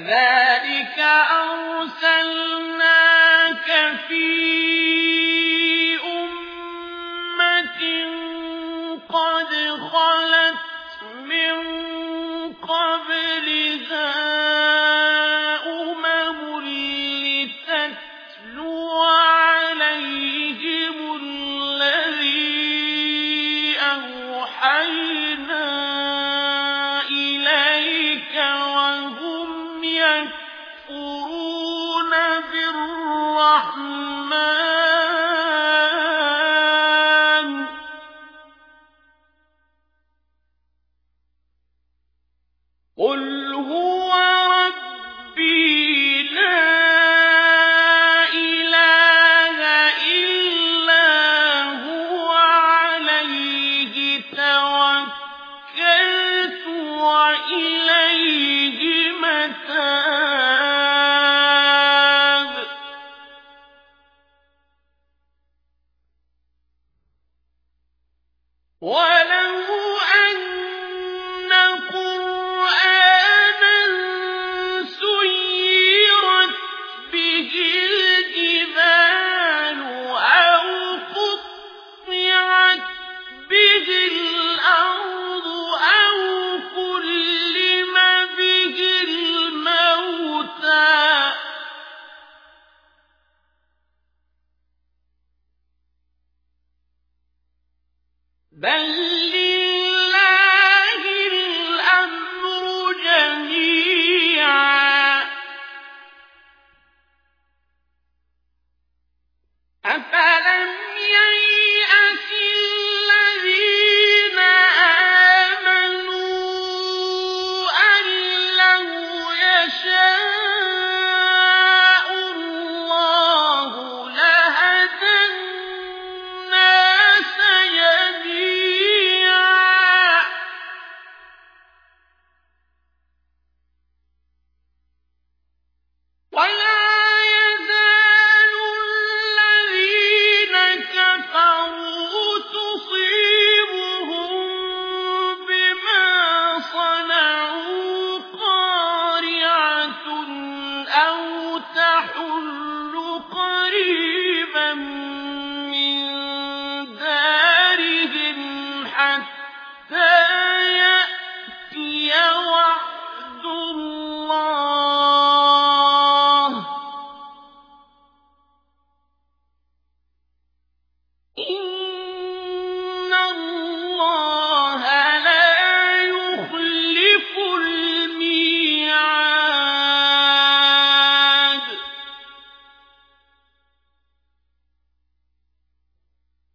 كذلك أرسلنا What?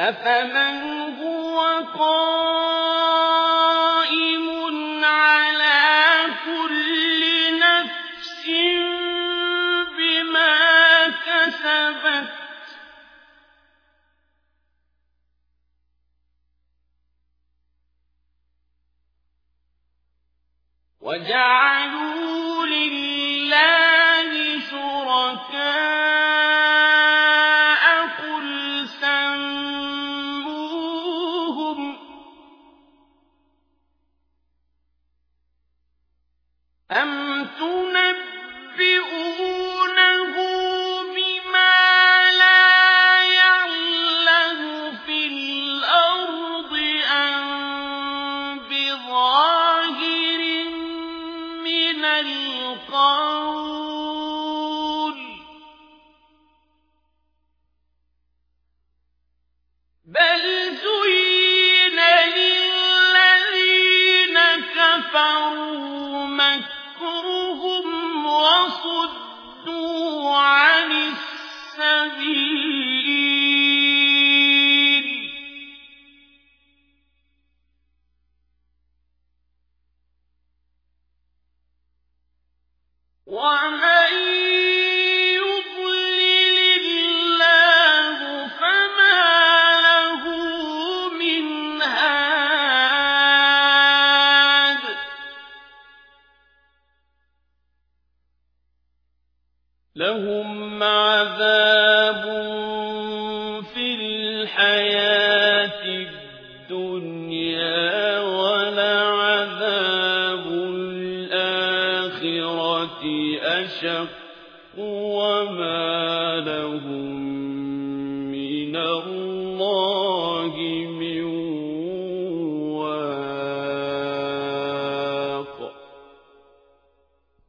أفمن هو قائم على كل نفس بما كسبت وجعل أم تنادي صدق لهم عذاب في الحياة الدنيا ولعذاب الآخرة أشق وما